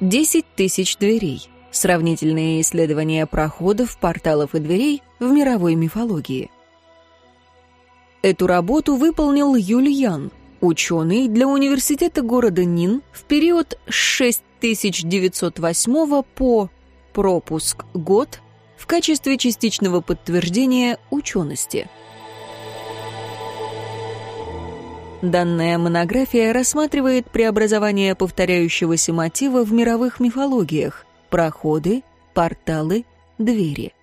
10 тысяч дверей. Сравнительные исследования проходов, порталов и дверей в мировой мифологии. Эту работу выполнил Юльян, ученый для университета города Нин в период с 6908 по пропуск год в качестве частичного подтверждения учености. Данная монография рассматривает преобразование повторяющегося мотива в мировых мифологиях, проходы, порталы, двери.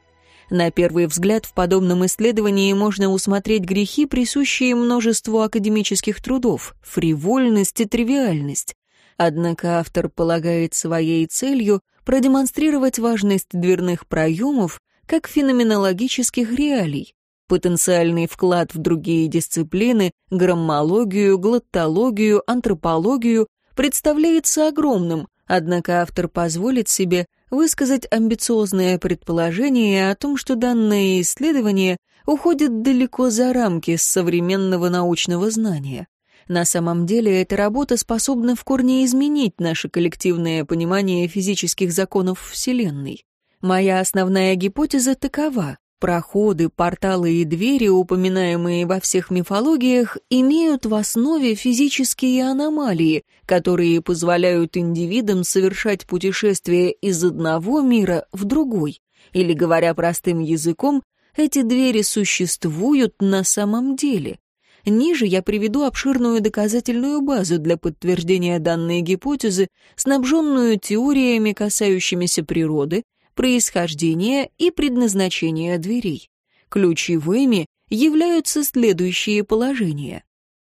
На первый взгляд в подобном исследовании можно усмотреть грехи, присущие множеству академических трудов, фривольность и тривиальность. Однако автор полагает своей целью продемонстрировать важность дверных проемов как феноменологических реалий, потенциальный вклад в другие дисциплины, граммологию, глоттологию, антропологию представляется огромным, однако автор позволит себе высказать амбициозное предположение о том, что данное исследование уходит далеко за рамки современного научного знания. На самом деле эта работа способна в корне изменить наше коллективное понимание физических законов Вселенной. Моя основная гипотеза такова. Проходы, порталы и двери, упоминаемые во всех мифологиях, имеют в основе физические аномалии, которые позволяют индивидам совершать путешествия из одного мира в другой. Или, говоря простым языком, эти двери существуют на самом деле. Ниже я приведу обширную доказательную базу для подтверждения данной гипотезы, снабженную теориями, касающимися природы, происхождения и предназначения дверей. Ключевыми являются следующие положения.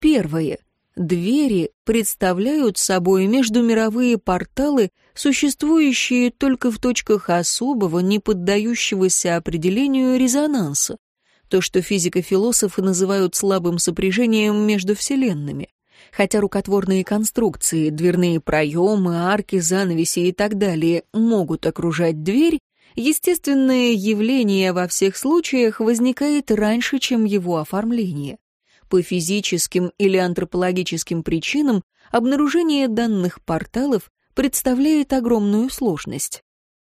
Первое. Двери представляют собой междумировые порталы, существующие только в точках особого, не поддающегося определению резонанса, то, что физико-философы называют слабым сопряжением между вселенными. Хотя рукотворные конструкции, дверные проемы, арки, занавеси и так далее могут окружать дверь, естественное явление во всех случаях возникает раньше, чем его оформление. По физическим или антропологическим причинам обнаружение данных порталов представляет огромную сложность.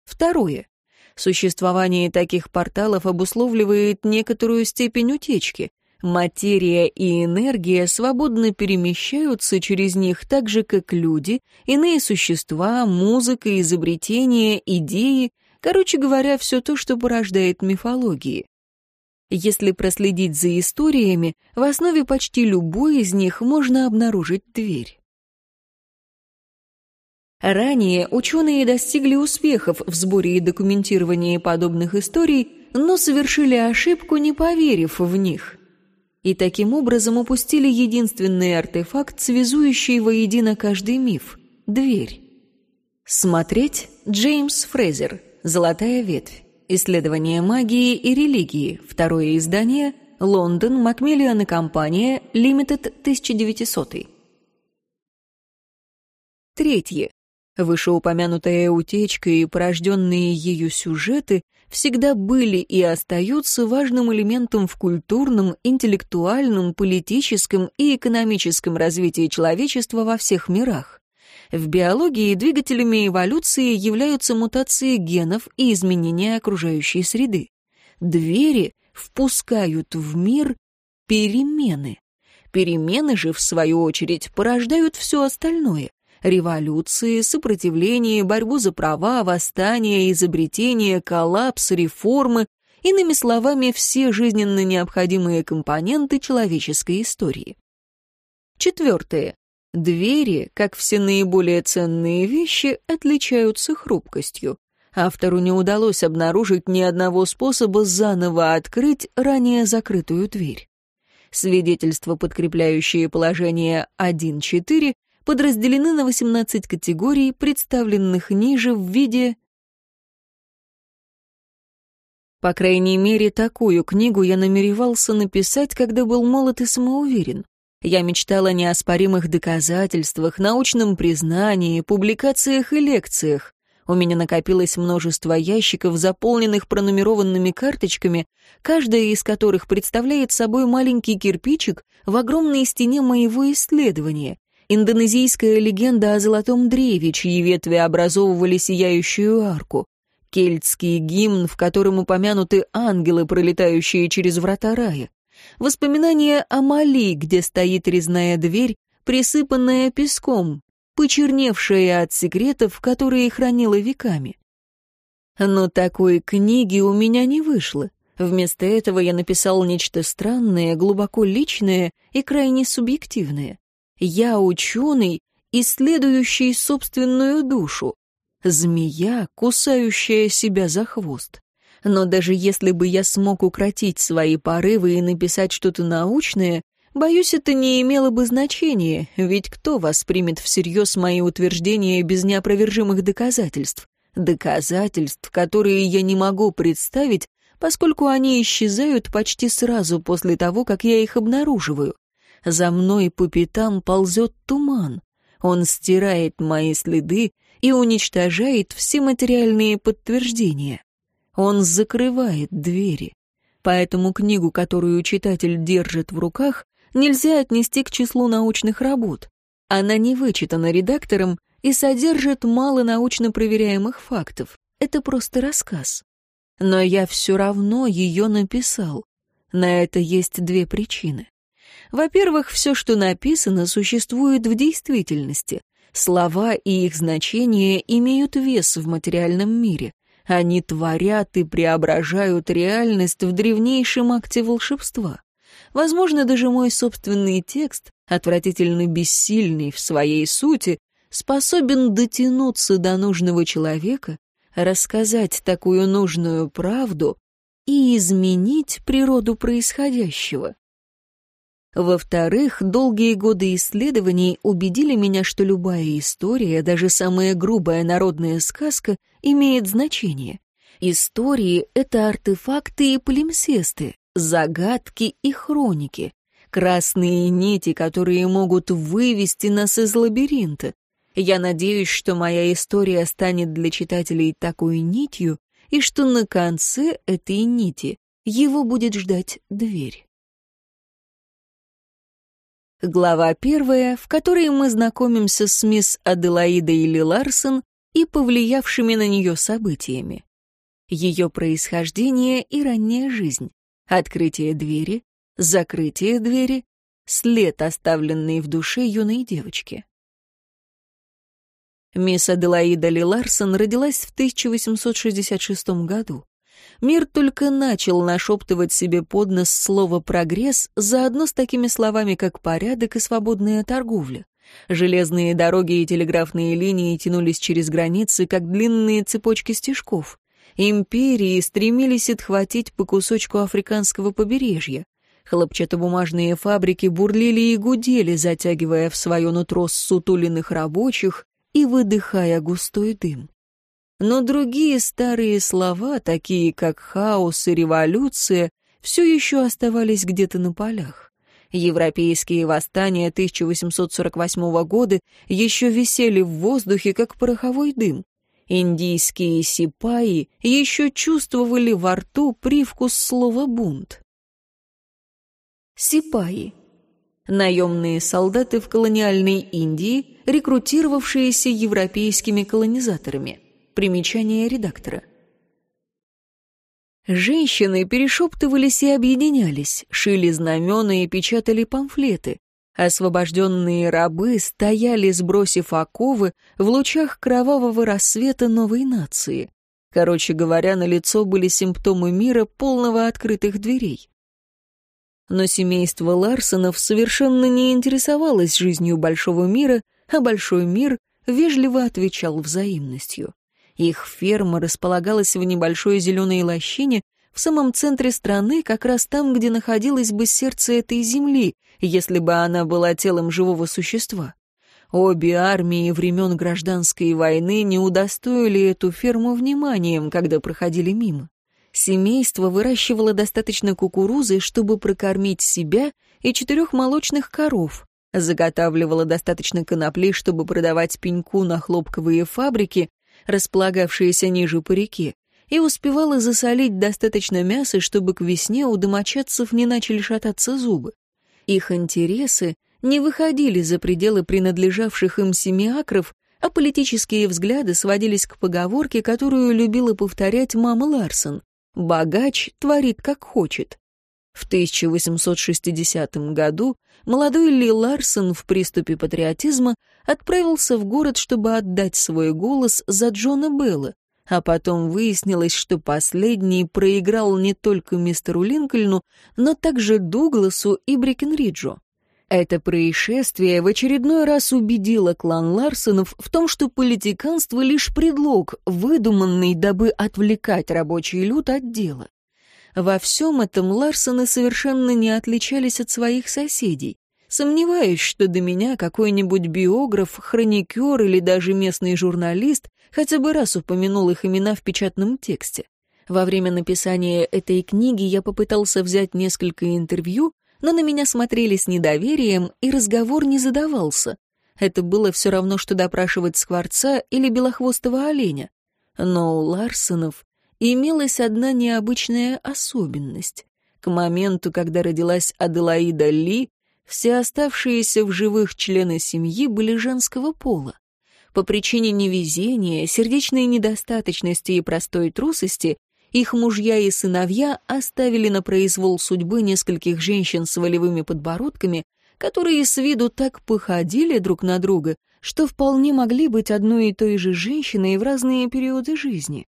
Второе. Существование таких порталов обусловливает некоторую степень утечки, Материя и энергия свободно перемещаются через них так же, как люди, иные существа, музыка, изобретения, идеи, короче говоря, все то, что порождает мифологии. Если проследить за историями, в основе почти любой из них можно обнаружить дверь. Ранее ученые достигли успехов в сборе и документировании подобных историй, но совершили ошибку, не поверив в них и таким образом упустили единственный артефакт, связующий воедино каждый миф — дверь. Смотреть Джеймс Фрейзер «Золотая ветвь. Исследование магии и религии. Второе издание. Лондон. Макмиллиан и компания. Лимитед 1900». Третье. Вышеупомянутая утечка и порожденные ею сюжеты всегда были и остаются важным элементом в культурном, интеллектуальном, политическом и экономическом развитии человечества во всех мирах. В биологии двигателями эволюции являются мутации генов и изменения окружающей среды. Двери впускают в мир перемены. Перемены же, в свою очередь, порождают все остальное революции, сопротивление, борьбу за права, восстание, изобретение, коллапс, реформы, иными словами, все жизненно необходимые компоненты человеческой истории. Четвертое. Двери, как все наиболее ценные вещи, отличаются хрупкостью. Автору не удалось обнаружить ни одного способа заново открыть ранее закрытую дверь. Свидетельства, подкрепляющие положение 1.4, подразделены на 18 категорий, представленных ниже в виде... По крайней мере, такую книгу я намеревался написать, когда был молод и самоуверен. Я мечтал о неоспоримых доказательствах, научном признании, публикациях и лекциях. У меня накопилось множество ящиков, заполненных пронумерованными карточками, каждая из которых представляет собой маленький кирпичик в огромной стене моего исследования, Индонезийская легенда о золотом древе, чьи ветви образовывали сияющую арку. Кельтский гимн, в котором упомянуты ангелы, пролетающие через врата рая. Воспоминания о Мали, где стоит резная дверь, присыпанная песком, почерневшая от секретов, которые хранила веками. Но такой книги у меня не вышло. Вместо этого я написал нечто странное, глубоко личное и крайне субъективное. Я ученый, исследующий собственную душу. Змея, кусающая себя за хвост. Но даже если бы я смог укротить свои порывы и написать что-то научное, боюсь, это не имело бы значения, ведь кто воспримет всерьез мои утверждения без неопровержимых доказательств? Доказательств, которые я не могу представить, поскольку они исчезают почти сразу после того, как я их обнаруживаю. За мной по пятам ползет туман. Он стирает мои следы и уничтожает все материальные подтверждения. Он закрывает двери. Поэтому книгу, которую читатель держит в руках, нельзя отнести к числу научных работ. Она не вычитана редактором и содержит мало научно проверяемых фактов. Это просто рассказ. Но я все равно ее написал. На это есть две причины. Во-первых, все, что написано, существует в действительности. Слова и их значения имеют вес в материальном мире. Они творят и преображают реальность в древнейшем акте волшебства. Возможно, даже мой собственный текст, отвратительно бессильный в своей сути, способен дотянуться до нужного человека, рассказать такую нужную правду и изменить природу происходящего. Во-вторых, долгие годы исследований убедили меня, что любая история, даже самая грубая народная сказка, имеет значение. Истории — это артефакты и полимсесты, загадки и хроники, красные нити, которые могут вывести нас из лабиринта, я надеюсь, что моя история станет для читателей такой нитью, и что на конце этой нити его будет ждать дверь. Глава первая, в которой мы знакомимся с мисс Аделаидой Ли Ларсон и повлиявшими на нее событиями. Ее происхождение и ранняя жизнь, открытие двери, закрытие двери, след, оставленный в душе юной девочки. Мисс Аделаида Ли Ларсон родилась в 1866 году. Мир только начал нашептывать себе под нос слово «прогресс» заодно с такими словами, как «порядок» и «свободная торговля». Железные дороги и телеграфные линии тянулись через границы, как длинные цепочки стежков. Империи стремились отхватить по кусочку африканского побережья. Хлопчатобумажные фабрики бурлили и гудели, затягивая в свое нутро сутуленных рабочих, и выдыхая густой дым. Но другие старые слова, такие как хаос и революция, все еще оставались где-то на полях. Европейские восстания 1848 года еще висели в воздухе, как пороховой дым. Индийские сипаи еще чувствовали во рту привкус слова «бунт». Сипаи наемные солдаты в колониальной Индии, рекрутировавшиеся европейскими колонизаторами. Примечание редактора. Женщины перешептывались и объединялись, шили знамена и печатали памфлеты. Освобожденные рабы стояли, сбросив оковы, в лучах кровавого рассвета новой нации. Короче говоря, на лицо были симптомы мира, полного открытых дверей. Но семейство Ларсонов совершенно не интересовалось жизнью большого мира, а большой мир вежливо отвечал взаимностью. Их ферма располагалась в небольшой зеленой лощине в самом центре страны, как раз там, где находилось бы сердце этой земли, если бы она была телом живого существа. Обе армии времен гражданской войны не удостоили эту ферму вниманием, когда проходили мимо. Семейство выращивало достаточно кукурузы, чтобы прокормить себя и четырех молочных коров, заготавливало достаточно конопли, чтобы продавать пеньку на хлопковые фабрики, располагавшиеся ниже по реке, и успевало засолить достаточно мяса, чтобы к весне у домочадцев не начали шататься зубы. Их интересы не выходили за пределы принадлежавших им семи акров, а политические взгляды сводились к поговорке, которую любила повторять мама Ларсон «Богач творит как хочет». В 1860 году молодой Ли Ларсон в приступе патриотизма отправился в город, чтобы отдать свой голос за Джона Белла, а потом выяснилось, что последний проиграл не только мистеру Линкольну, но также Дугласу и Брикенриджу. Это происшествие в очередной раз убедило клан Ларсонов в том, что политиканство — лишь предлог, выдуманный, дабы отвлекать рабочий люд от дела. Во всем этом Ларсоны совершенно не отличались от своих соседей. Сомневаюсь, что до меня какой-нибудь биограф, хроникер или даже местный журналист хотя бы раз упомянул их имена в печатном тексте. Во время написания этой книги я попытался взять несколько интервью, но на меня смотрели с недоверием, и разговор не задавался. Это было все равно, что допрашивать скворца или белохвостого оленя. Но у Ларсонов имелась одна необычная особенность. К моменту, когда родилась Аделаида Ли, все оставшиеся в живых члены семьи были женского пола. По причине невезения, сердечной недостаточности и простой трусости их мужья и сыновья оставили на произвол судьбы нескольких женщин с волевыми подбородками, которые с виду так походили друг на друга, что вполне могли быть одной и той же женщиной в разные периоды жизни.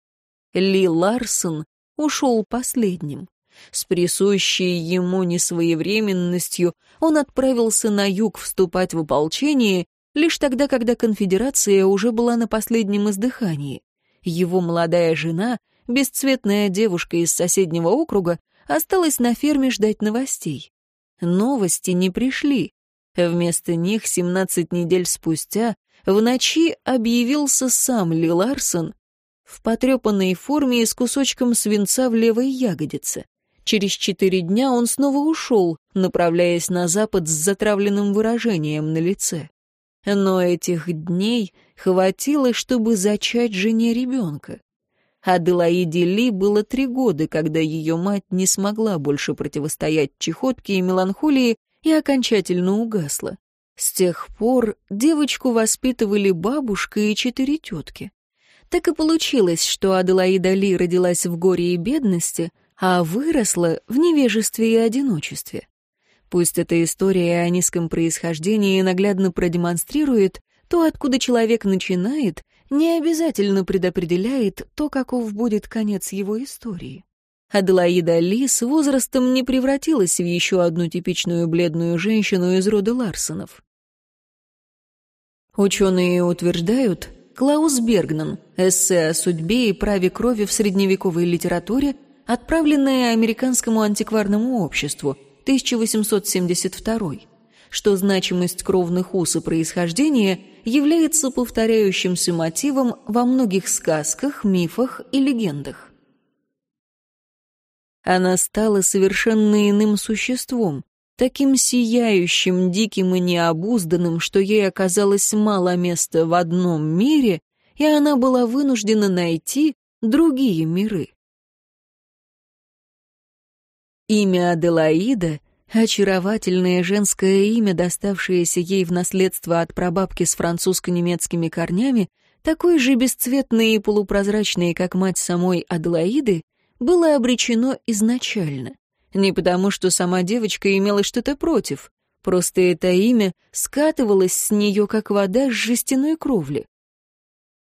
Ли Ларсон ушел последним. С присущей ему несвоевременностью он отправился на юг вступать в ополчение лишь тогда, когда конфедерация уже была на последнем издыхании. Его молодая жена, бесцветная девушка из соседнего округа, осталась на ферме ждать новостей. Новости не пришли. Вместо них 17 недель спустя в ночи объявился сам Ли Ларсон в потрепанной форме и с кусочком свинца в левой ягодице. Через четыре дня он снова ушел, направляясь на запад с затравленным выражением на лице. Но этих дней хватило, чтобы зачать жене ребенка. Аделаиде Ли было три года, когда ее мать не смогла больше противостоять чехотке и меланхолии и окончательно угасла. С тех пор девочку воспитывали бабушка и четыре тетки. Так и получилось, что Аделаида Ли родилась в горе и бедности, а выросла в невежестве и одиночестве. Пусть эта история о низком происхождении наглядно продемонстрирует, то, откуда человек начинает, не обязательно предопределяет то, каков будет конец его истории. Аделаида Ли с возрастом не превратилась в еще одну типичную бледную женщину из рода Ларсонов. Ученые утверждают, Клаус Бергнан, эссе о судьбе и праве крови в средневековой литературе, отправленное Американскому антикварному обществу, 1872, что значимость кровных уз и происхождения является повторяющимся мотивом во многих сказках, мифах и легендах. Она стала совершенно иным существом, таким сияющим, диким и необузданным, что ей оказалось мало места в одном мире, и она была вынуждена найти другие миры. Имя Аделаида — очаровательное женское имя, доставшееся ей в наследство от прабабки с французско-немецкими корнями, такой же бесцветный и полупрозрачный, как мать самой Аделаиды, было обречено изначально. Не потому, что сама девочка имела что-то против. Просто это имя скатывалось с нее, как вода с жестяной кровли.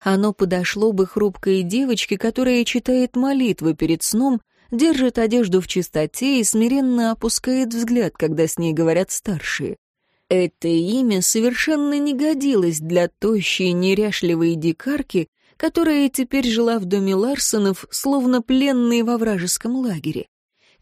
Оно подошло бы хрупкой девочке, которая читает молитвы перед сном, держит одежду в чистоте и смиренно опускает взгляд, когда с ней говорят старшие. Это имя совершенно не годилось для тощей, неряшливой дикарки, которая теперь жила в доме Ларсонов, словно пленные во вражеском лагере.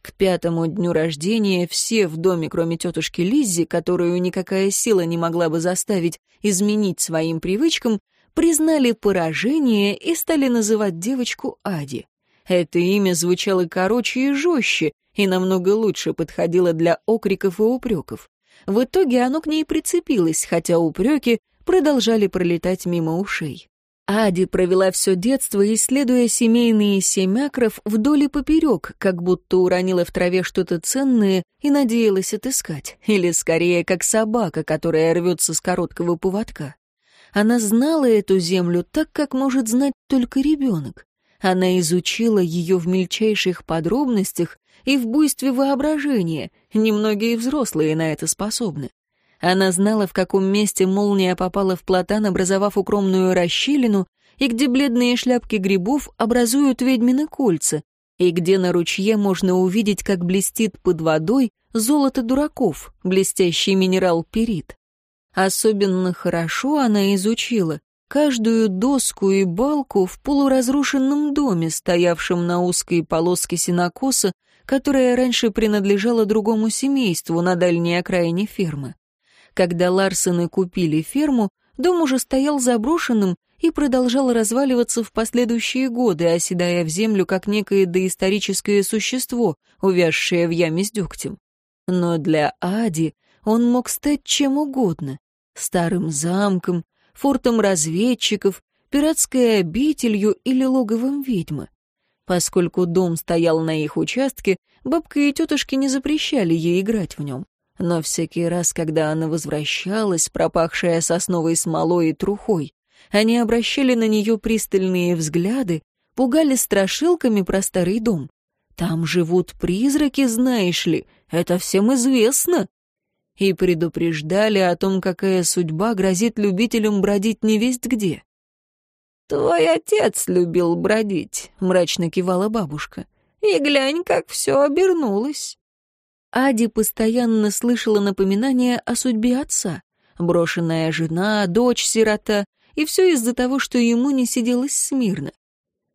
К пятому дню рождения все в доме, кроме тетушки Лиззи, которую никакая сила не могла бы заставить изменить своим привычкам, признали поражение и стали называть девочку Ади. Это имя звучало короче и жестче, и намного лучше подходило для окриков и упреков. В итоге оно к ней прицепилось, хотя упреки продолжали пролетать мимо ушей. Ади провела все детство, исследуя семейные семякров вдоль и поперек, как будто уронила в траве что-то ценное и надеялась отыскать. Или скорее, как собака, которая рвется с короткого поводка. Она знала эту землю так, как может знать только ребенок. Она изучила ее в мельчайших подробностях и в буйстве воображения, немногие взрослые на это способны. Она знала, в каком месте молния попала в платан, образовав укромную расщелину, и где бледные шляпки грибов образуют ведьмины кольца, и где на ручье можно увидеть, как блестит под водой золото дураков, блестящий минерал перит. Особенно хорошо она изучила каждую доску и балку в полуразрушенном доме, стоявшем на узкой полоске сенокоса, которая раньше принадлежала другому семейству на дальней окраине фермы. Когда Ларсены купили ферму, дом уже стоял заброшенным и продолжал разваливаться в последующие годы, оседая в землю как некое доисторическое существо, увязшее в яме с дегтем. Но для Ади он мог стать чем угодно — старым замком, фортом разведчиков, пиратской обителью или логовом ведьмы. Поскольку дом стоял на их участке, бабка и тетушки не запрещали ей играть в нем. Но всякий раз, когда она возвращалась, пропахшая сосновой смолой и трухой, они обращали на нее пристальные взгляды, пугали страшилками про старый дом. Там живут призраки, знаешь ли, это всем известно. И предупреждали о том, какая судьба грозит любителям бродить невесть где. «Твой отец любил бродить», — мрачно кивала бабушка. «И глянь, как все обернулось». Ади постоянно слышала напоминания о судьбе отца. Брошенная жена, дочь-сирота, и все из-за того, что ему не сиделось смирно.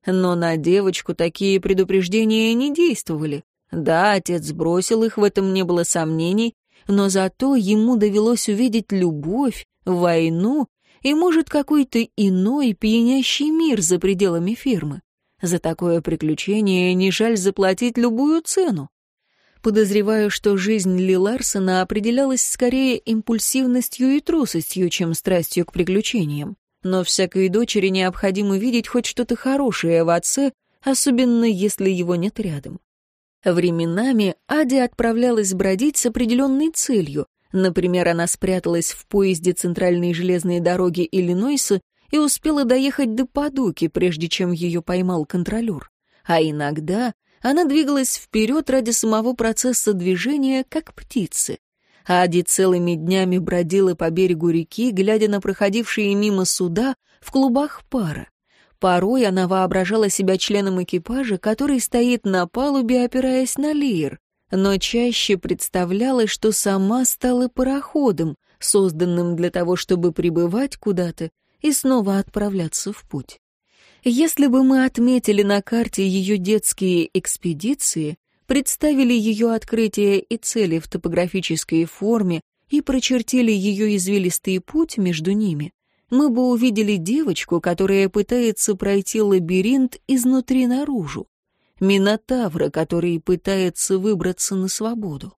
Но на девочку такие предупреждения не действовали. Да, отец бросил их, в этом не было сомнений, но зато ему довелось увидеть любовь, войну и, может, какой-то иной пьянящий мир за пределами фирмы. За такое приключение не жаль заплатить любую цену. Подозреваю, что жизнь Ли Ларсона определялась скорее импульсивностью и трусостью, чем страстью к приключениям. Но всякой дочери необходимо видеть хоть что-то хорошее в отце, особенно если его нет рядом. Временами Ади отправлялась бродить с определенной целью. Например, она спряталась в поезде центральной железной дороги Иллинойса и успела доехать до Падуки, прежде чем ее поймал контролер. А иногда она двигалась вперед ради самого процесса движения, как птицы. Ади целыми днями бродила по берегу реки, глядя на проходившие мимо суда в клубах пара. Порой она воображала себя членом экипажа, который стоит на палубе, опираясь на лир, но чаще представляла, что сама стала пароходом, созданным для того, чтобы прибывать куда-то и снова отправляться в путь. Если бы мы отметили на карте ее детские экспедиции, представили ее открытия и цели в топографической форме и прочертили ее извилистый путь между ними, мы бы увидели девочку, которая пытается пройти лабиринт изнутри наружу, Минотавра, который пытается выбраться на свободу.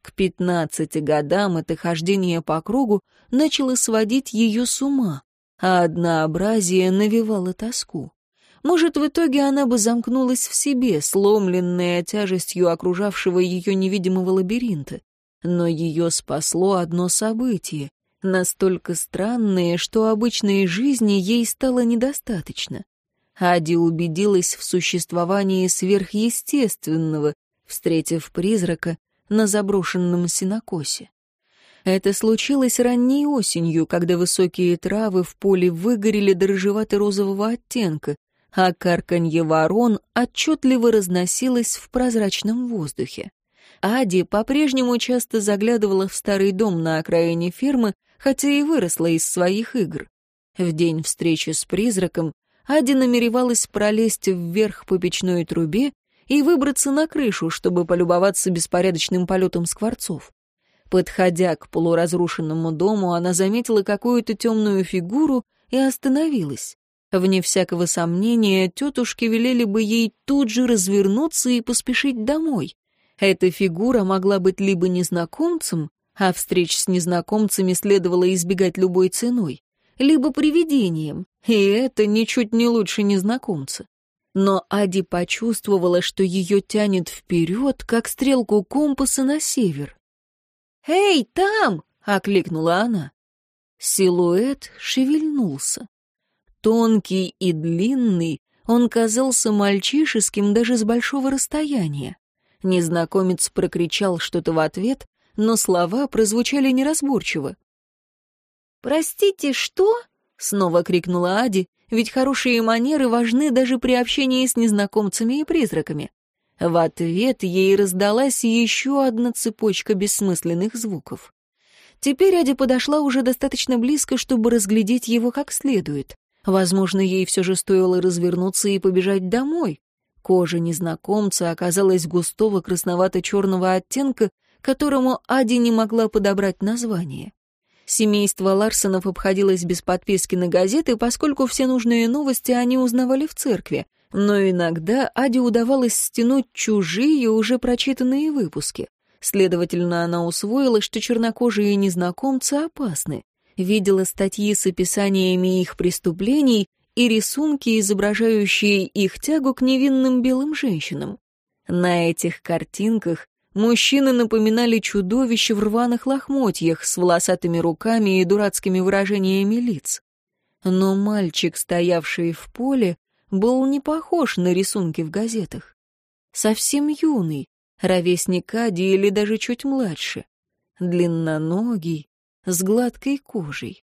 К пятнадцати годам это хождение по кругу начало сводить ее с ума, а однообразие навевало тоску. Может, в итоге она бы замкнулась в себе, сломленная тяжестью окружавшего ее невидимого лабиринта. Но ее спасло одно событие, настолько странное, что обычной жизни ей стало недостаточно. Ади убедилась в существовании сверхъестественного, встретив призрака на заброшенном синокосе. Это случилось ранней осенью, когда высокие травы в поле выгорели до рыжевато-розового оттенка, а карканье ворон отчетливо разносилось в прозрачном воздухе. Ади по-прежнему часто заглядывала в старый дом на окраине фермы, хотя и выросла из своих игр. В день встречи с призраком Ади намеревалась пролезть вверх по печной трубе и выбраться на крышу, чтобы полюбоваться беспорядочным полетом скворцов. Подходя к полуразрушенному дому, она заметила какую-то темную фигуру и остановилась. Вне всякого сомнения, тетушки велели бы ей тут же развернуться и поспешить домой. Эта фигура могла быть либо незнакомцем, а встреч с незнакомцами следовало избегать любой ценой, либо привидением, и это ничуть не лучше незнакомца. Но Ади почувствовала, что ее тянет вперед, как стрелку компаса на север. «Эй, там!» — окликнула она. Силуэт шевельнулся. Тонкий и длинный, он казался мальчишеским даже с большого расстояния. Незнакомец прокричал что-то в ответ, но слова прозвучали неразборчиво. «Простите, что?» — снова крикнула Ади, ведь хорошие манеры важны даже при общении с незнакомцами и призраками. В ответ ей раздалась еще одна цепочка бессмысленных звуков. Теперь Ади подошла уже достаточно близко, чтобы разглядеть его как следует. Возможно, ей все же стоило развернуться и побежать домой. Кожа незнакомца оказалась густого красновато-черного оттенка, которому Ади не могла подобрать название. Семейство Ларсонов обходилось без подписки на газеты, поскольку все нужные новости они узнавали в церкви, но иногда Аде удавалось стянуть чужие, уже прочитанные выпуски. Следовательно, она усвоила, что чернокожие незнакомцы опасны. Видела статьи с описаниями их преступлений и рисунки, изображающие их тягу к невинным белым женщинам. На этих картинках мужчины напоминали чудовища в рваных лохмотьях с волосатыми руками и дурацкими выражениями лиц. Но мальчик, стоявший в поле, был не похож на рисунки в газетах. Совсем юный, ровесник Ади или даже чуть младше. Длинноногий, с гладкой кожей.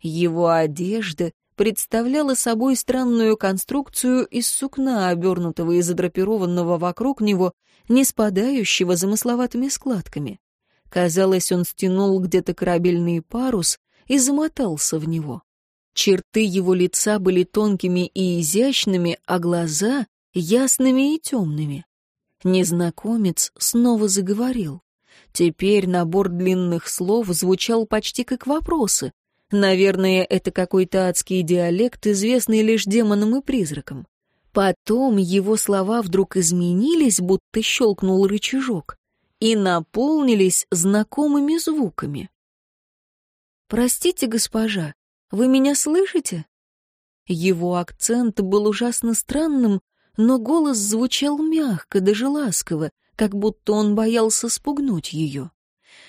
Его одежда представляла собой странную конструкцию из сукна, обернутого и задрапированного вокруг него, не спадающего замысловатыми складками. Казалось, он стянул где-то корабельный парус и замотался в него. Черты его лица были тонкими и изящными, а глаза — ясными и темными. Незнакомец снова заговорил. Теперь набор длинных слов звучал почти как вопросы. Наверное, это какой-то адский диалект, известный лишь демонам и призракам. Потом его слова вдруг изменились, будто щелкнул рычажок, и наполнились знакомыми звуками. «Простите, госпожа, вы меня слышите?» Его акцент был ужасно странным, но голос звучал мягко, даже ласково, как будто он боялся спугнуть ее.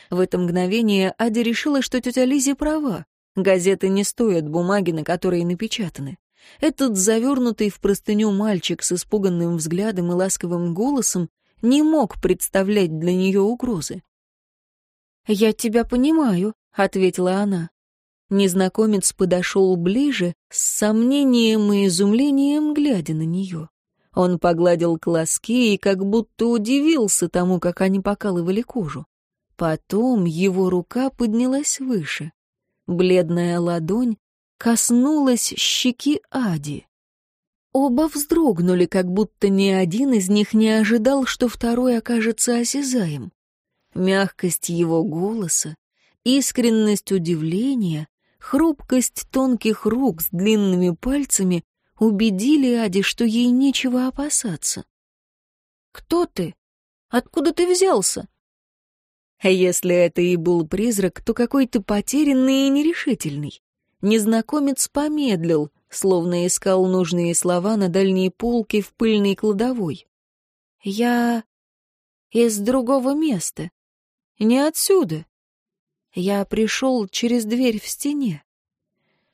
В это мгновение Адя решила, что тетя Лизи права. Газеты не стоят бумаги, на которой напечатаны. Этот завернутый в простыню мальчик с испуганным взглядом и ласковым голосом не мог представлять для нее угрозы. «Я тебя понимаю», — ответила она. Незнакомец подошел ближе, с сомнением и изумлением глядя на нее. Он погладил клоски и как будто удивился тому, как они покалывали кожу. Потом его рука поднялась выше. Бледная ладонь коснулась щеки Ади. Оба вздрогнули, как будто ни один из них не ожидал, что второй окажется осязаем. Мягкость его голоса, искренность удивления, хрупкость тонких рук с длинными пальцами убедили Ади, что ей нечего опасаться. «Кто ты? Откуда ты взялся?» Если это и был призрак, то какой-то потерянный и нерешительный. Незнакомец помедлил, словно искал нужные слова на дальней полке в пыльной кладовой. «Я из другого места. Не отсюда. Я пришел через дверь в стене.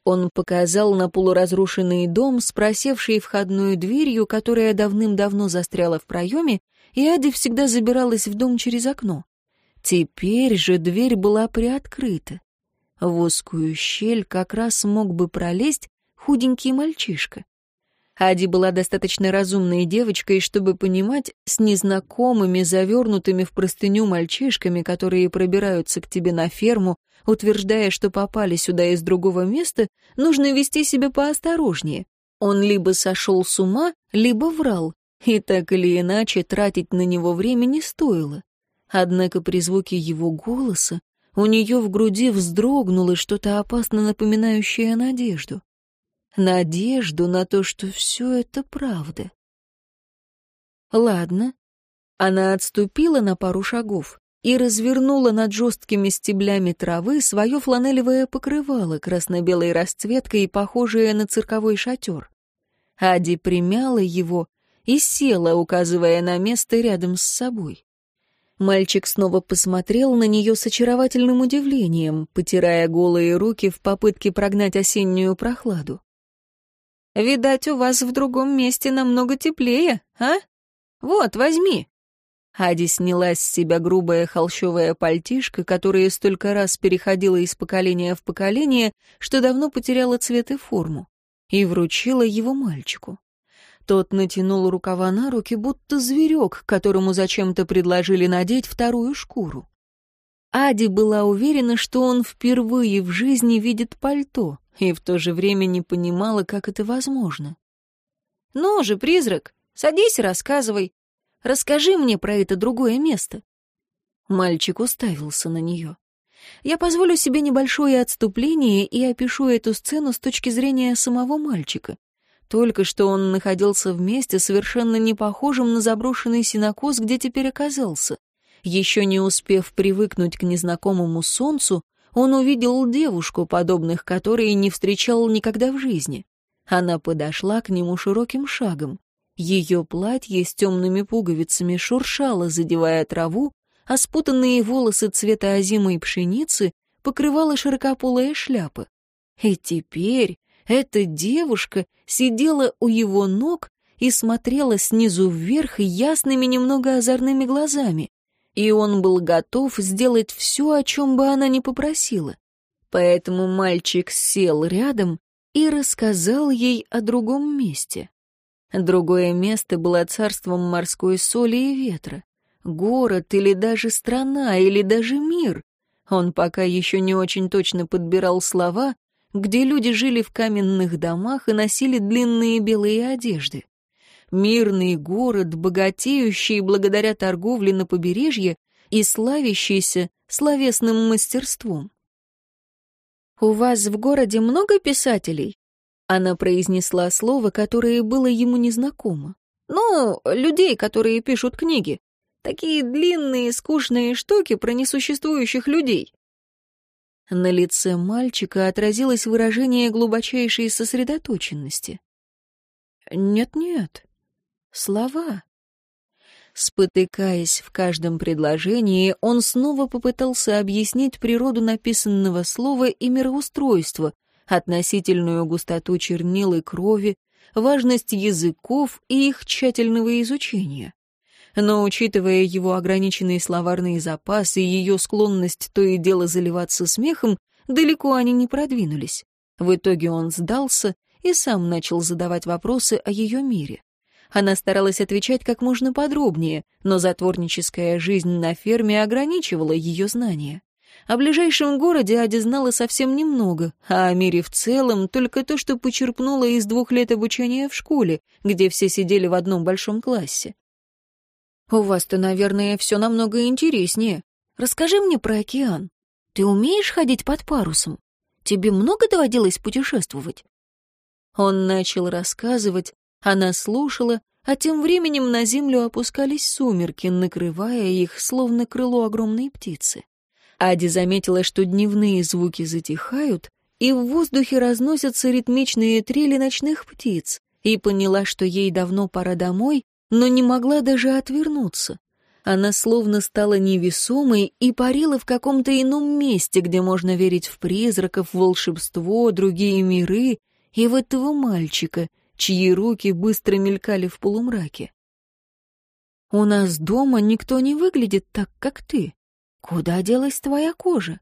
Он показал на полуразрушенный дом с просевшей входной дверью, которая давным-давно застряла в проеме, и Ади всегда забиралась в дом через окно. Теперь же дверь была приоткрыта. В узкую щель как раз мог бы пролезть худенький мальчишка. Ади была достаточно разумной девочкой, чтобы понимать, с незнакомыми, завернутыми в простыню мальчишками, которые пробираются к тебе на ферму, утверждая, что попали сюда из другого места, нужно вести себя поосторожнее. Он либо сошел с ума, либо врал, и так или иначе тратить на него время не стоило. Однако при звуке его голоса у нее в груди вздрогнуло что-то опасно напоминающее надежду. Надежду на то, что все это правда. Ладно. Она отступила на пару шагов. и развернула над жесткими стеблями травы свое фланелевое покрывало красно-белой расцветкой, похожее на цирковой шатер. Ади примяла его и села, указывая на место рядом с собой. Мальчик снова посмотрел на нее с очаровательным удивлением, потирая голые руки в попытке прогнать осеннюю прохладу. «Видать, у вас в другом месте намного теплее, а? Вот, возьми!» Ади сняла с себя грубое холщовое пальтишко, которое столько раз переходило из поколения в поколение, что давно потеряло цвет и форму, и вручила его мальчику. Тот натянул рукава на руки, будто зверек, которому зачем-то предложили надеть вторую шкуру. Ади была уверена, что он впервые в жизни видит пальто, и в то же время не понимала, как это возможно. «Ну же, призрак, садись и рассказывай. Расскажи мне про это другое место». Мальчик уставился на нее. Я позволю себе небольшое отступление и опишу эту сцену с точки зрения самого мальчика. Только что он находился в месте, совершенно не похожем на заброшенный синокос, где теперь оказался. Еще не успев привыкнуть к незнакомому солнцу, он увидел девушку, подобных которой не встречал никогда в жизни. Она подошла к нему широким шагом. Ее платье с темными пуговицами шуршало, задевая траву, а спутанные волосы цвета озимой пшеницы покрывала широкополая шляпа. И теперь эта девушка сидела у его ног и смотрела снизу вверх ясными, немного озорными глазами, и он был готов сделать все, о чем бы она ни попросила. Поэтому мальчик сел рядом и рассказал ей о другом месте. Другое место было царством морской соли и ветра. Город или даже страна, или даже мир. Он пока еще не очень точно подбирал слова, где люди жили в каменных домах и носили длинные белые одежды. Мирный город, богатеющий благодаря торговле на побережье и славящийся словесным мастерством. «У вас в городе много писателей?» Она произнесла слово, которое было ему незнакомо. «Ну, людей, которые пишут книги. Такие длинные, скучные штуки про несуществующих людей». На лице мальчика отразилось выражение глубочайшей сосредоточенности. «Нет-нет, слова». Спотыкаясь в каждом предложении, он снова попытался объяснить природу написанного слова и мироустройство, относительную густоту чернил и крови, важность языков и их тщательного изучения но, учитывая его ограниченный словарный запас и ее склонность то и дело заливаться смехом, далеко они не продвинулись. В итоге он сдался и сам начал задавать вопросы о ее мире. Она старалась отвечать как можно подробнее, но затворническая жизнь на ферме ограничивала ее знания. О ближайшем городе Ади знала совсем немного, а о мире в целом только то, что почерпнула из двух лет обучения в школе, где все сидели в одном большом классе. «У вас-то, наверное, все намного интереснее. Расскажи мне про океан. Ты умеешь ходить под парусом? Тебе много доводилось путешествовать?» Он начал рассказывать, она слушала, а тем временем на землю опускались сумерки, накрывая их, словно крыло огромной птицы. Ади заметила, что дневные звуки затихают, и в воздухе разносятся ритмичные трели ночных птиц, и поняла, что ей давно пора домой, но не могла даже отвернуться. Она словно стала невесомой и парила в каком-то ином месте, где можно верить в призраков, волшебство, другие миры и в этого мальчика, чьи руки быстро мелькали в полумраке. «У нас дома никто не выглядит так, как ты. Куда делась твоя кожа?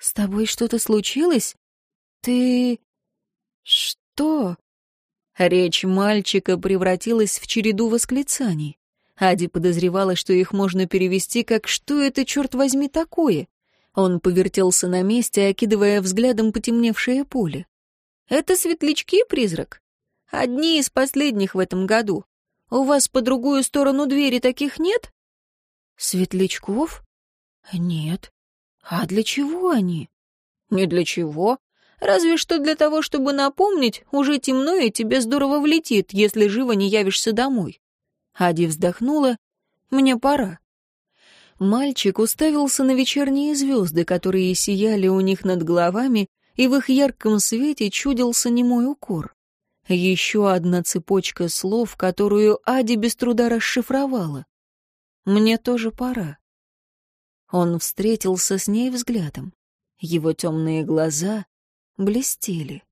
С тобой что-то случилось? Ты... что?» Речь мальчика превратилась в череду восклицаний. Ади подозревала, что их можно перевести как «что это, черт возьми, такое?». Он повертелся на месте, окидывая взглядом потемневшее поле. «Это светлячки, призрак? Одни из последних в этом году. У вас по другую сторону двери таких нет?» «Светлячков? Нет. А для чего они?» «Не для чего. Разве что для того, чтобы напомнить, уже темно и тебе здорово влетит, если живо не явишься домой. Ади вздохнула. Мне пора. Мальчик уставился на вечерние звезды, которые сияли у них над головами, и в их ярком свете чудился немой укор. Еще одна цепочка слов, которую Ади без труда расшифровала. «Мне тоже пора». Он встретился с ней взглядом. Его темные глаза блестели.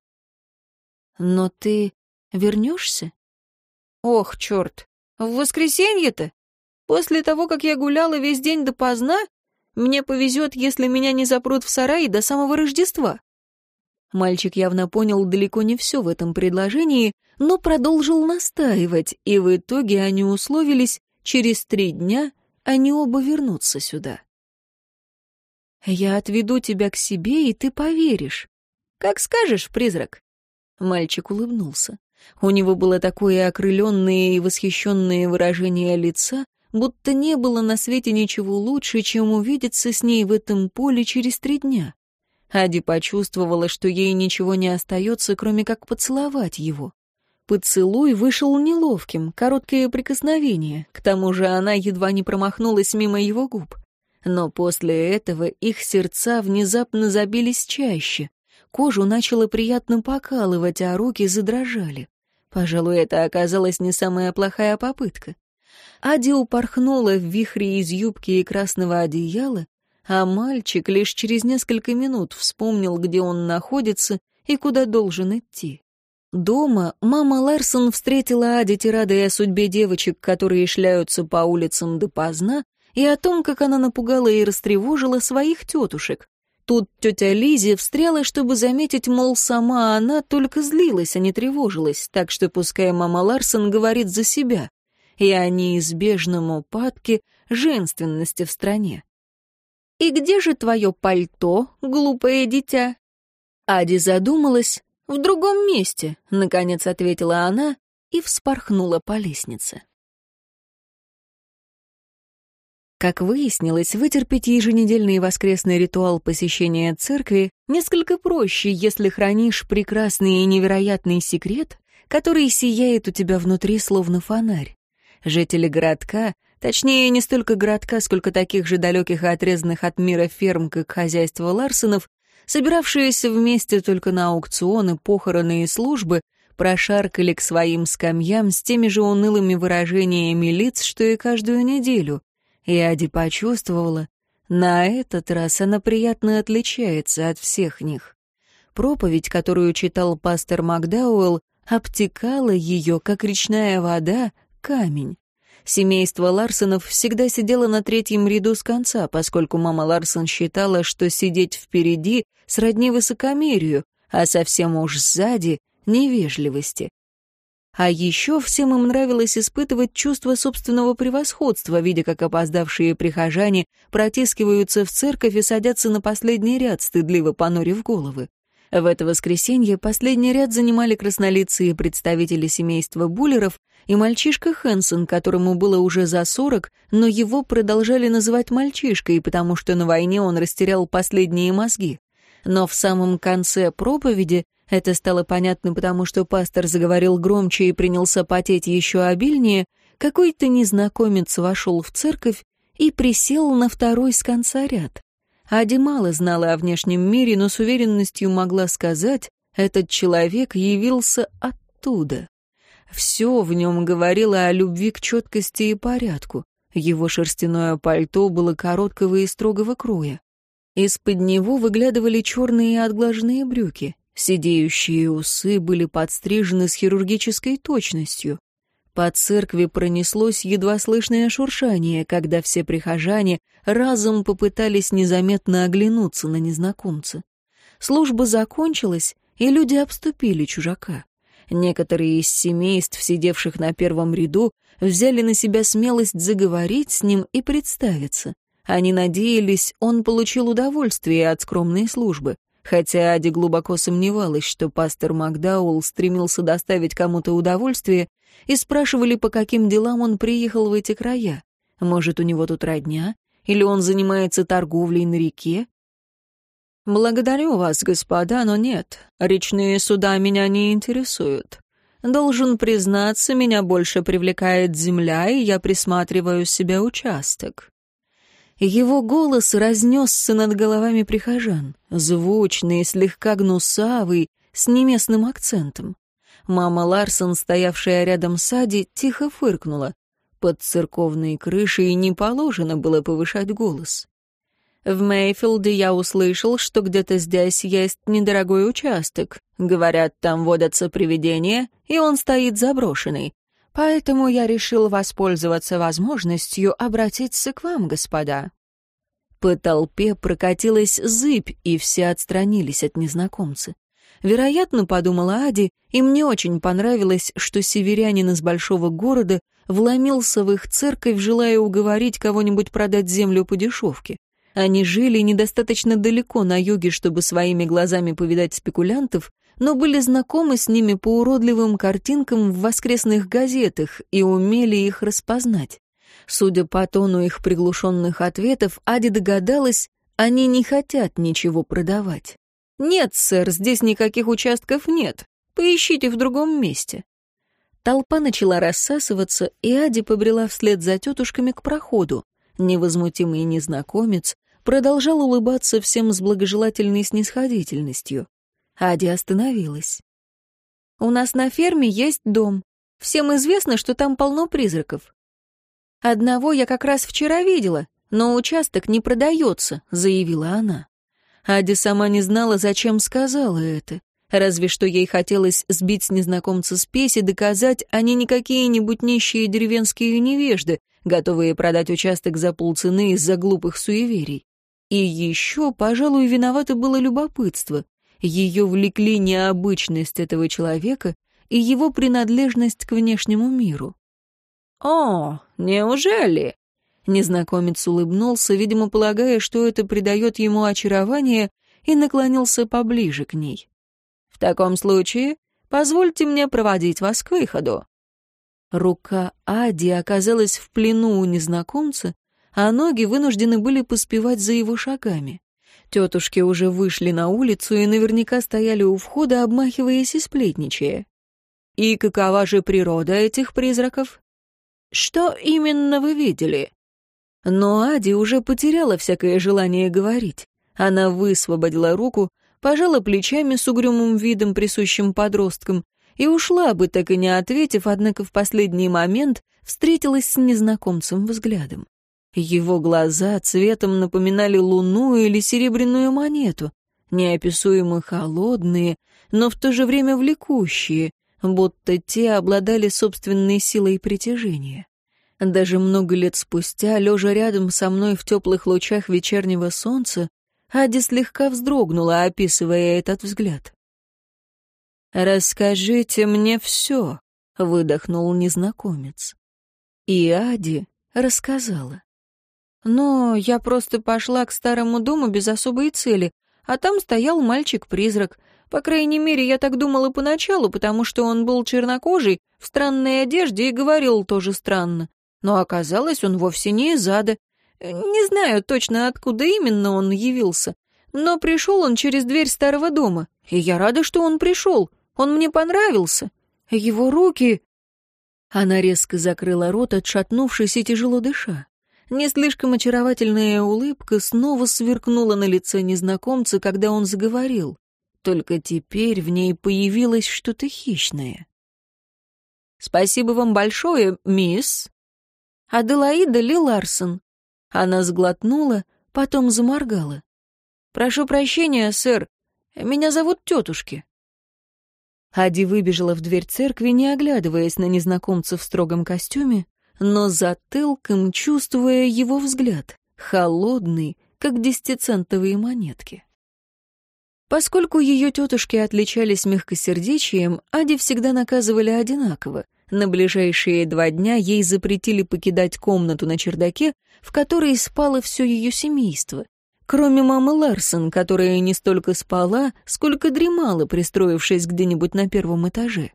«Но ты вернешься?» «Ох, черт! В воскресенье-то? После того, как я гуляла весь день допоздна, мне повезет, если меня не запрут в сарае до самого Рождества». Мальчик явно понял далеко не все в этом предложении, но продолжил настаивать, и в итоге они условились, через три дня они оба вернутся сюда. «Я отведу тебя к себе, и ты поверишь. Как скажешь, призрак». Мальчик улыбнулся. У него было такое окрыленное и восхищенное выражение лица, будто не было на свете ничего лучше, чем увидеться с ней в этом поле через три дня. Ади почувствовала, что ей ничего не остается, кроме как поцеловать его. Поцелуй вышел неловким, короткое прикосновение, к тому же она едва не промахнулась мимо его губ. Но после этого их сердца внезапно забились чаще, кожу начало приятно покалывать, а руки задрожали. Пожалуй, это оказалась не самая плохая попытка. Ади упорхнула в вихре из юбки и красного одеяла, а мальчик лишь через несколько минут вспомнил, где он находится и куда должен идти. Дома мама Ларсон встретила Ади тирадой о судьбе девочек, которые шляются по улицам допоздна, и о том, как она напугала и растревожила своих тетушек. Тут тетя Лизи встряла, чтобы заметить, мол, сама она только злилась, а не тревожилась, так что пускай мама Ларсон говорит за себя, и о неизбежном упадке женственности в стране. «И где же твое пальто, глупое дитя?» Ади задумалась. «В другом месте», — наконец ответила она и вспорхнула по лестнице. Как выяснилось, вытерпеть еженедельный воскресный ритуал посещения церкви несколько проще, если хранишь прекрасный и невероятный секрет, который сияет у тебя внутри словно фонарь. Жители городка, точнее, не столько городка, сколько таких же далеких и отрезанных от мира ферм, как хозяйство Ларсонов, собиравшиеся вместе только на аукционы, похороны и службы, прошаркали к своим скамьям с теми же унылыми выражениями лиц, что и каждую неделю — и Ади почувствовала, на этот раз она приятно отличается от всех них. Проповедь, которую читал пастор Макдауэлл, обтекала ее, как речная вода, камень. Семейство Ларсонов всегда сидело на третьем ряду с конца, поскольку мама Ларсон считала, что сидеть впереди сродни высокомерию, а совсем уж сзади — невежливости. А еще всем им нравилось испытывать чувство собственного превосходства, видя, как опоздавшие прихожане протискиваются в церковь и садятся на последний ряд, стыдливо понурив головы. В это воскресенье последний ряд занимали краснолицые представители семейства Буллеров и мальчишка Хэнсон, которому было уже за сорок, но его продолжали называть мальчишкой, потому что на войне он растерял последние мозги. Но в самом конце проповеди это стало понятно, потому что пастор заговорил громче и принялся потеть еще обильнее. Какой-то незнакомец вошел в церковь и присел на второй с конца ряд. Ади мало знала о внешнем мире, но с уверенностью могла сказать, этот человек явился оттуда. Все в нем говорило о любви к четкости и порядку. Его шерстяное пальто было короткого и строгого кроя. Из-под него выглядывали черные отглаженные брюки. Сидеющие усы были подстрижены с хирургической точностью. По церкви пронеслось едва слышное шуршание, когда все прихожане разом попытались незаметно оглянуться на незнакомца. Служба закончилась, и люди обступили чужака. Некоторые из семейств, сидевших на первом ряду, взяли на себя смелость заговорить с ним и представиться. Они надеялись, он получил удовольствие от скромной службы. Хотя Ади глубоко сомневалась, что пастор Макдаул стремился доставить кому-то удовольствие, и спрашивали, по каким делам он приехал в эти края. Может, у него тут родня? Или он занимается торговлей на реке? «Благодарю вас, господа, но нет. Речные суда меня не интересуют. Должен признаться, меня больше привлекает земля, и я присматриваю себе участок». Его голос разнесся над головами прихожан, звучный, слегка гнусавый, с неместным акцентом. Мама Ларсон, стоявшая рядом с Ади, тихо фыркнула. Под церковной крышей не положено было повышать голос. В Мейфилде я услышал, что где-то здесь есть недорогой участок. Говорят, там водятся привидения, и он стоит заброшенный. Поэтому я решил воспользоваться возможностью обратиться к вам, господа». По толпе прокатилась зыбь, и все отстранились от незнакомца. Вероятно, подумала Ади, им не очень понравилось, что северянин из большого города вломился в их церковь, желая уговорить кого-нибудь продать землю по дешевке. Они жили недостаточно далеко на юге, чтобы своими глазами повидать спекулянтов, но были знакомы с ними по уродливым картинкам в воскресных газетах и умели их распознать. Судя по тону их приглушенных ответов, Ади догадалась, они не хотят ничего продавать. «Нет, сэр, здесь никаких участков нет. Поищите в другом месте». Толпа начала рассасываться, и Ади побрела вслед за тетушками к проходу. Невозмутимый незнакомец продолжал улыбаться всем с благожелательной снисходительностью. Ади остановилась. «У нас на ферме есть дом. Всем известно, что там полно призраков. Одного я как раз вчера видела, но участок не продается», — заявила она. Ади сама не знала, зачем сказала это. Разве что ей хотелось сбить с незнакомца спесь и доказать, они не какие-нибудь нищие деревенские невежды, готовые продать участок за полцены из-за глупых суеверий. И еще, пожалуй, виновато было любопытство. Ее влекли необычность этого человека и его принадлежность к внешнему миру. «О, неужели?» Незнакомец улыбнулся, видимо, полагая, что это придает ему очарование, и наклонился поближе к ней. «В таком случае позвольте мне проводить вас к выходу». Рука Ади оказалась в плену у незнакомца, а ноги вынуждены были поспевать за его шагами. Тетушки уже вышли на улицу и наверняка стояли у входа, обмахиваясь и сплетничая. «И какова же природа этих призраков?» «Что именно вы видели?» Но Ади уже потеряла всякое желание говорить. Она высвободила руку, пожала плечами с угрюмым видом, присущим подросткам, и ушла бы, так и не ответив, однако в последний момент встретилась с незнакомцем взглядом. Его глаза цветом напоминали луну или серебряную монету, неописуемо холодные, но в то же время влекущие, будто те обладали собственной силой притяжения. Даже много лет спустя, лежа рядом со мной в теплых лучах вечернего солнца, Ади слегка вздрогнула, описывая этот взгляд. «Расскажите мне все», — выдохнул незнакомец. И Ади рассказала. Но я просто пошла к старому дому без особой цели, а там стоял мальчик-призрак. По крайней мере, я так думала поначалу, потому что он был чернокожий, в странной одежде и говорил тоже странно. Но оказалось, он вовсе не из ада. Не знаю точно, откуда именно он явился, но пришел он через дверь старого дома, и я рада, что он пришел. Он мне понравился. Его руки... Она резко закрыла рот, отшатнувшись и тяжело дыша. Не слишком очаровательная улыбка снова сверкнула на лице незнакомца, когда он заговорил. Только теперь в ней появилось что-то хищное. «Спасибо вам большое, мисс». «Аделаида Ли Ларсон». Она сглотнула, потом заморгала. «Прошу прощения, сэр. Меня зовут тетушки». Ади выбежала в дверь церкви, не оглядываясь на незнакомца в строгом костюме, но затылком чувствуя его взгляд, холодный, как десятицентовые монетки. Поскольку ее тетушки отличались мягкосердечием, Ади всегда наказывали одинаково. На ближайшие два дня ей запретили покидать комнату на чердаке, в которой спало все ее семейство. Кроме мамы Ларсон, которая не столько спала, сколько дремала, пристроившись где-нибудь на первом этаже.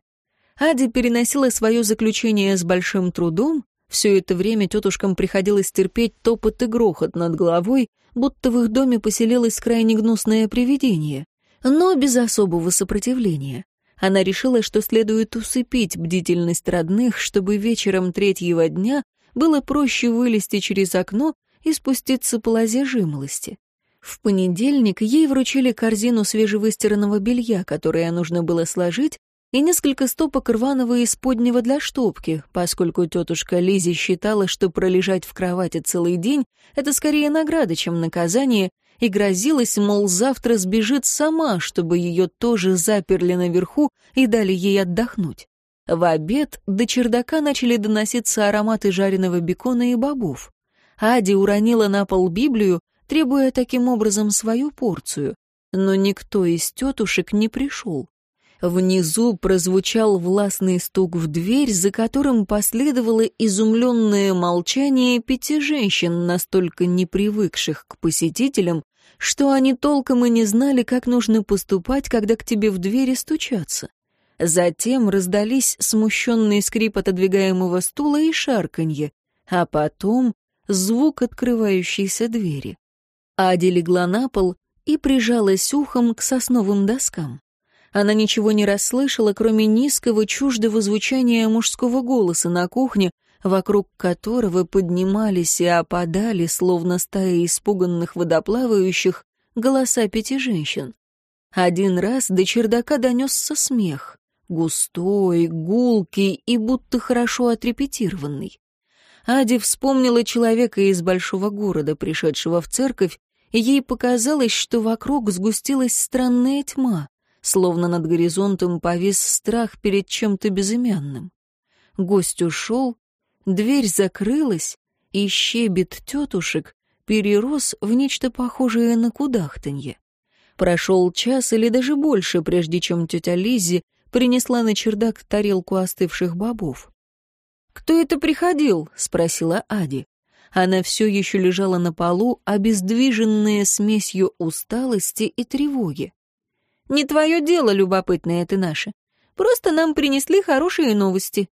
Ади переносила свое заключение с большим трудом, все это время тетушкам приходилось терпеть топот и грохот над головой, будто в их доме поселилось крайне гнусное привидение, но без особого сопротивления. Она решила, что следует усыпить бдительность родных, чтобы вечером третьего дня было проще вылезти через окно и спуститься по лозе жимолости. В понедельник ей вручили корзину свежевыстиранного белья, которое нужно было сложить, и несколько стопок рваного исподнего для штопки, поскольку тетушка Лизи считала, что пролежать в кровати целый день — это скорее награда, чем наказание, и грозилась, мол, завтра сбежит сама, чтобы ее тоже заперли наверху и дали ей отдохнуть. В обед до чердака начали доноситься ароматы жареного бекона и бобов. Ади уронила на пол Библию, требуя таким образом свою порцию. Но никто из тетушек не пришел. Внизу прозвучал властный стук в дверь, за которым последовало изумленное молчание пяти женщин, настолько непривыкших к посетителям, что они толком и не знали, как нужно поступать, когда к тебе в двери стучатся. Затем раздались смущенный скрип отодвигаемого стула и шарканье, а потом звук открывающейся двери. Ади легла на пол и прижалась ухом к сосновым доскам. Она ничего не расслышала, кроме низкого, чуждого звучания мужского голоса на кухне, вокруг которого поднимались и опадали, словно стая испуганных водоплавающих, голоса пяти женщин. Один раз до чердака донесся смех, густой, гулкий и будто хорошо отрепетированный. Ади вспомнила человека из большого города, пришедшего в церковь, и ей показалось, что вокруг сгустилась странная тьма, словно над горизонтом повис страх перед чем-то безымянным. Гость ушел, дверь закрылась, и щебет тетушек перерос в нечто похожее на кудахтанье. Прошел час или даже больше, прежде чем тетя Лиззи принесла на чердак тарелку остывших бобов. «Кто это приходил?» — спросила Ади. Она все еще лежала на полу, обездвиженная смесью усталости и тревоги. Не твое дело, любопытное ты наше. Просто нам принесли хорошие новости».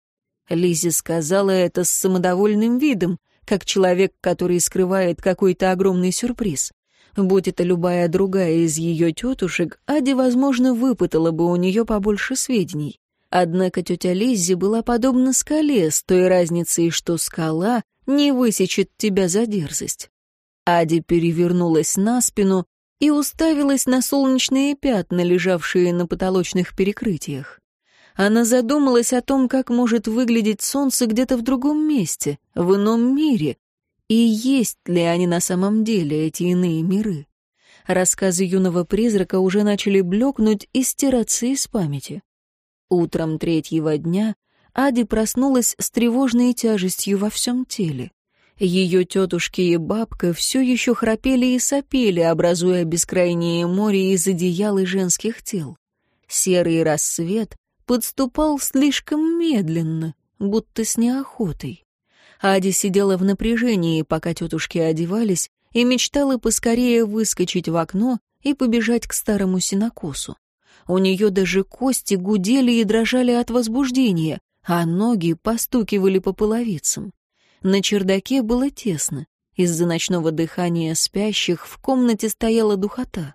Лизи сказала это с самодовольным видом, как человек, который скрывает какой-то огромный сюрприз. Будь это любая другая из ее тетушек, Ади, возможно, выпытала бы у нее побольше сведений. Однако тетя Лиззи была подобна скале, с той разницей, что скала не высечет тебя за дерзость. Ади перевернулась на спину и уставилась на солнечные пятна, лежавшие на потолочных перекрытиях. Она задумалась о том, как может выглядеть солнце где-то в другом месте, в ином мире, и есть ли они на самом деле, эти иные миры. Рассказы юного призрака уже начали блекнуть и стираться из памяти. Утром третьего дня Ади проснулась с тревожной тяжестью во всем теле. Ее тетушки и бабка все еще храпели и сопели, образуя бескрайнее море из одеял и женских тел. Серый рассвет подступал слишком медленно, будто с неохотой. Ади сидела в напряжении, пока тетушки одевались, и мечтала поскорее выскочить в окно и побежать к старому синокосу. У нее даже кости гудели и дрожали от возбуждения, а ноги постукивали по половицам. На чердаке было тесно. Из-за ночного дыхания спящих в комнате стояла духота.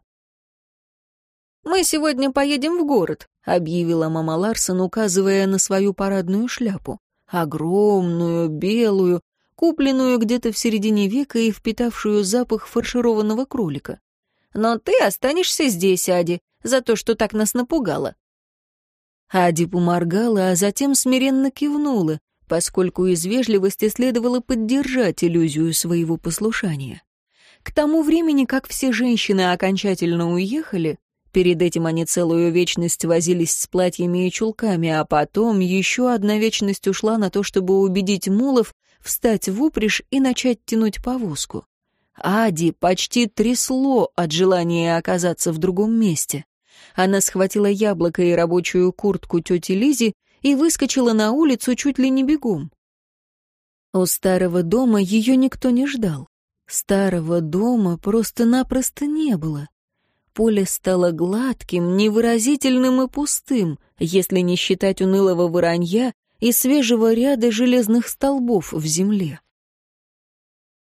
«Мы сегодня поедем в город», — объявила мама Ларсон, указывая на свою парадную шляпу. Огромную, белую, купленную где-то в середине века и впитавшую запах фаршированного кролика. «Но ты останешься здесь, Ади, за то, что так нас напугала». Ади поморгала, а затем смиренно кивнула, поскольку из вежливости следовало поддержать иллюзию своего послушания. К тому времени, как все женщины окончательно уехали, перед этим они целую вечность возились с платьями и чулками, а потом еще одна вечность ушла на то, чтобы убедить мулов встать в упряжь и начать тянуть повозку. Ади почти трясло от желания оказаться в другом месте. Она схватила яблоко и рабочую куртку тети Лизи и выскочила на улицу чуть ли не бегом. У старого дома ее никто не ждал. Старого дома просто-напросто не было. Поле стало гладким, невыразительным и пустым, если не считать унылого воронья и свежего ряда железных столбов в земле.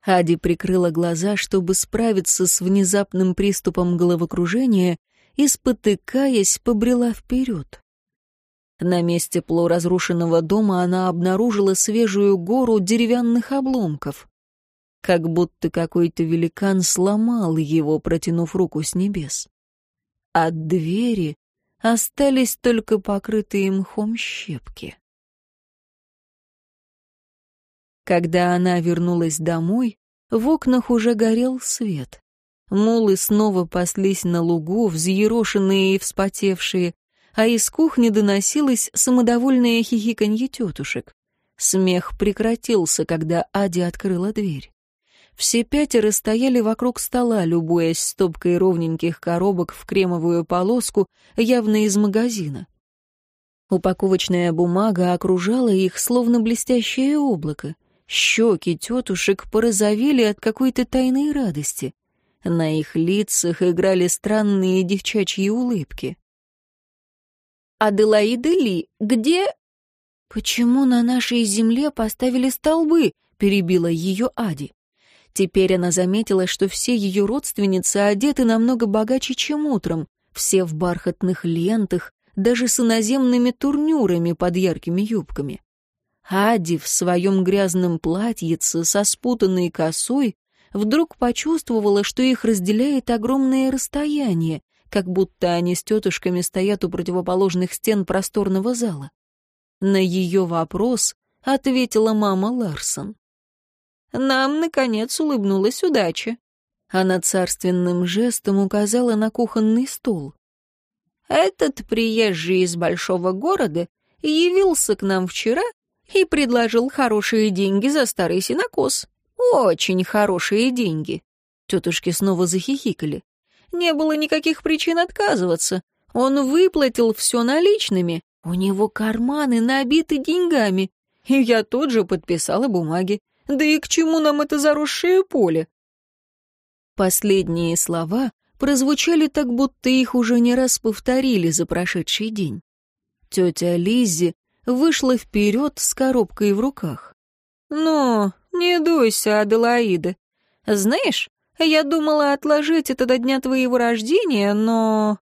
Ади прикрыла глаза, чтобы справиться с внезапным приступом головокружения, и, спотыкаясь, побрела вперед. На месте полуразрушенного дома она обнаружила свежую гору деревянных обломков. как будто какой-то великан сломал его, протянув руку с небес. От двери остались только покрытые мхом щепки. Когда она вернулась домой, в окнах уже горел свет. Мулы снова паслись на лугу, взъерошенные и вспотевшие, а из кухни доносилось самодовольное хихиканье тетушек. Смех прекратился, когда Ади открыла дверь. Все пятеро стояли вокруг стола, любуясь стопкой ровненьких коробок в кремовую полоску, явно из магазина. Упаковочная бумага окружала их, словно блестящее облако. Щеки тетушек порозовели от какой-то тайной радости. На их лицах играли странные девчачьи улыбки. «Аделаида Ли, где...» «Почему на нашей земле поставили столбы?» — перебила ее Ади. Теперь она заметила, что все ее родственницы одеты намного богаче, чем утром, все в бархатных лентах, даже с иноземными турнюрами под яркими юбками. Ади в своем грязном платьице со спутанной косой вдруг почувствовала, что их разделяет огромное расстояние, как будто они с тетушками стоят у противоположных стен просторного зала. На ее вопрос ответила мама Ларсон. Нам, наконец, улыбнулась удача. Она царственным жестом указала на кухонный стол. Этот приезжий из большого города явился к нам вчера и предложил хорошие деньги за старый синокос. Очень хорошие деньги. Тетушки снова захихикали. Не было никаких причин отказываться. Он выплатил все наличными. У него карманы набиты деньгами. И я тут же подписала бумаги. Да и к чему нам это заросшее поле?» Последние слова прозвучали так, будто их уже не раз повторили за прошедший день. Тетя Лиззи вышла вперед с коробкой в руках. «Ну, не дуйся, Аделаида. Знаешь, я думала отложить это до дня твоего рождения, но...»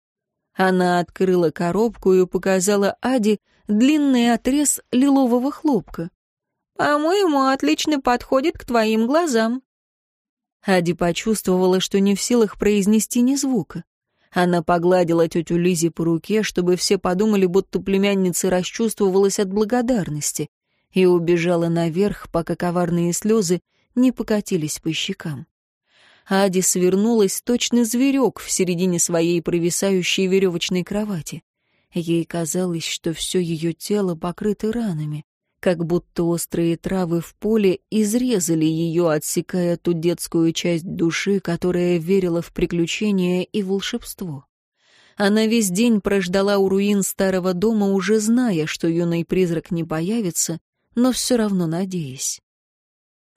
Она открыла коробку и показала Аде длинный отрез лилового хлопка. «По-моему, отлично подходит к твоим глазам». Ади почувствовала, что не в силах произнести ни звука. Она погладила тетю Лизи по руке, чтобы все подумали, будто племянница расчувствовалась от благодарности, и убежала наверх, пока коварные слезы не покатились по щекам. Ади свернулась точно зверек в середине своей провисающей веревочной кровати. Ей казалось, что все ее тело покрыто ранами как будто острые травы в поле изрезали ее, отсекая ту детскую часть души, которая верила в приключения и волшебство. Она весь день прождала у руин старого дома, уже зная, что юный призрак не появится, но все равно надеясь.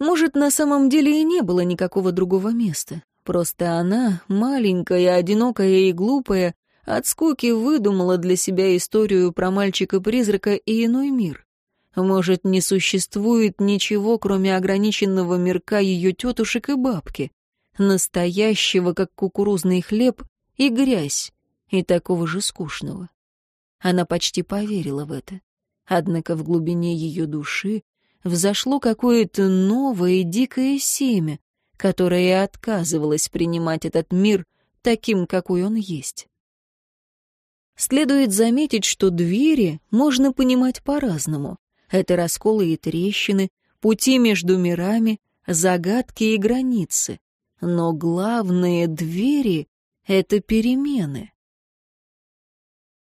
Может, на самом деле и не было никакого другого места. Просто она, маленькая, одинокая и глупая, от скуки выдумала для себя историю про мальчика-призрака и иной мир. Может, не существует ничего, кроме ограниченного мирка ее тетушек и бабки, настоящего, как кукурузный хлеб, и грязь, и такого же скучного. Она почти поверила в это. Однако в глубине ее души взошло какое-то новое дикое семя, которое отказывалось принимать этот мир таким, какой он есть. Следует заметить, что двери можно понимать по-разному. Это расколы и трещины, пути между мирами, загадки и границы. Но главные двери — это перемены.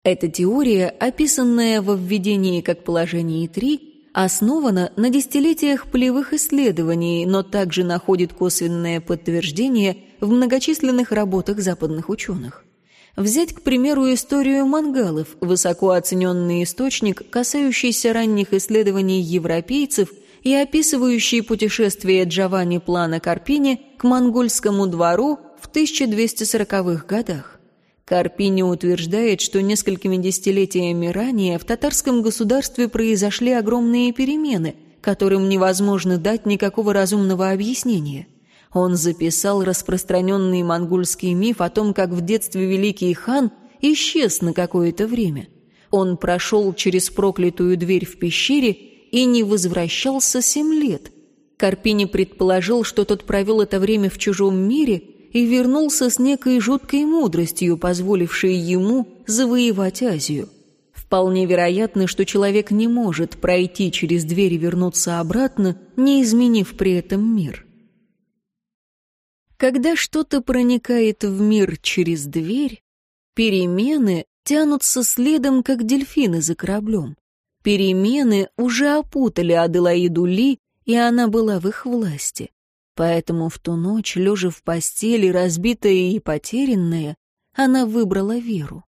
Эта теория, описанная во введении как положение 3, основана на десятилетиях полевых исследований, но также находит косвенное подтверждение в многочисленных работах западных ученых. Взять, к примеру, историю мангалов, высоко оцененный источник, касающийся ранних исследований европейцев и описывающий путешествие Джованни Плана Карпини к монгольскому двору в 1240-х годах. Карпини утверждает, что несколькими десятилетиями ранее в татарском государстве произошли огромные перемены, которым невозможно дать никакого разумного объяснения – он записал распространенный монгольский миф о том, как в детстве великий хан исчез на какое-то время. Он прошел через проклятую дверь в пещере и не возвращался семь лет. Карпини предположил, что тот провел это время в чужом мире и вернулся с некой жуткой мудростью, позволившей ему завоевать Азию. Вполне вероятно, что человек не может пройти через дверь и вернуться обратно, не изменив при этом мир. Когда что-то проникает в мир через дверь, перемены тянутся следом, как дельфины за кораблем. Перемены уже опутали Аделаиду Ли, и она была в их власти. Поэтому в ту ночь, лежа в постели, разбитая и потерянная, она выбрала веру.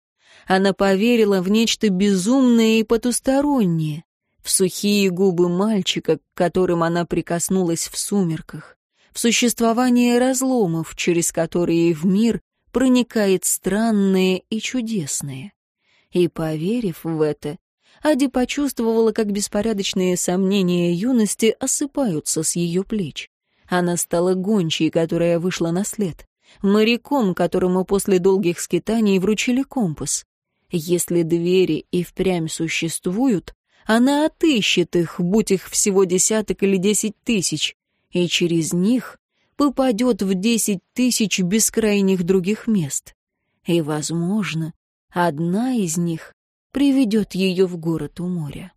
Она поверила в нечто безумное и потустороннее, в сухие губы мальчика, к которым она прикоснулась в сумерках, в существование разломов, через которые в мир проникает странное и чудесное. И, поверив в это, Ади почувствовала, как беспорядочные сомнения юности осыпаются с ее плеч. Она стала гончей, которая вышла на след, моряком, которому после долгих скитаний вручили компас. Если двери и впрямь существуют, она отыщет их, будь их всего десяток или десять тысяч, и через них попадет в десять тысяч бескрайних других мест. И, возможно, одна из них приведет ее в город у моря.